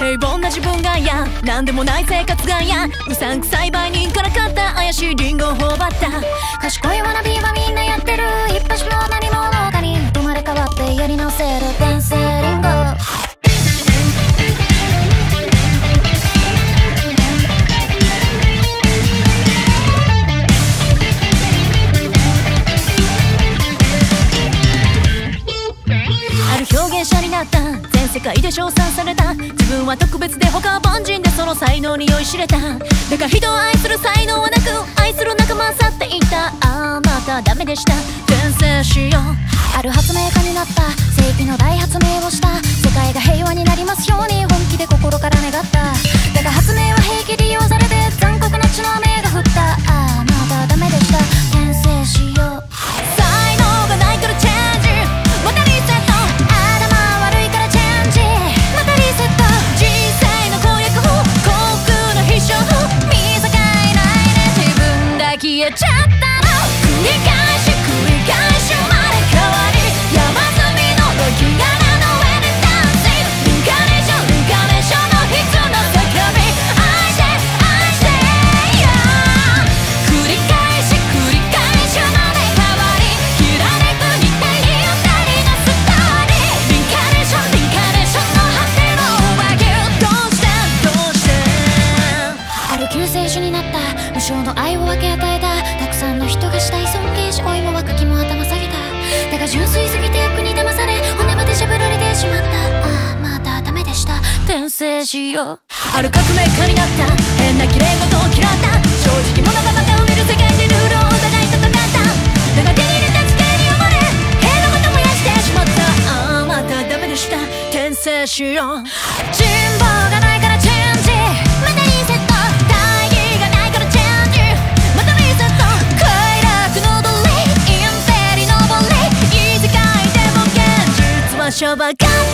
平凡な自分が嫌。何でもない生活が嫌。うさんくさい売人から買った。怪しいリンゴを頬張った。賢いわなびはみんなやってる。一発の何もかに。生まれ変わってやり直せる天性リンゴ。表現者になった。世界で称賛された。自分は特別で他は凡人でその才能に酔いしれた。だが人を愛する才能はなく愛する仲間は去っていった。ああまたダメでした。転生しよう。ある発明家になった。正義の大発明をした。世界が平和になりますように。本気で心から願った。間純粋すぎて役に騙され骨までしゃぶられてしまった。ああまたダメでした。転生しよう。ある革命家になった。変な綺麗事を嫌った。正直者がまたを見る世界でルールをお互い戦った。長手に入れた地形に溺れ塀のこと燃やしてしまった。ああまたダメでした。転生しよう。人望がないから場が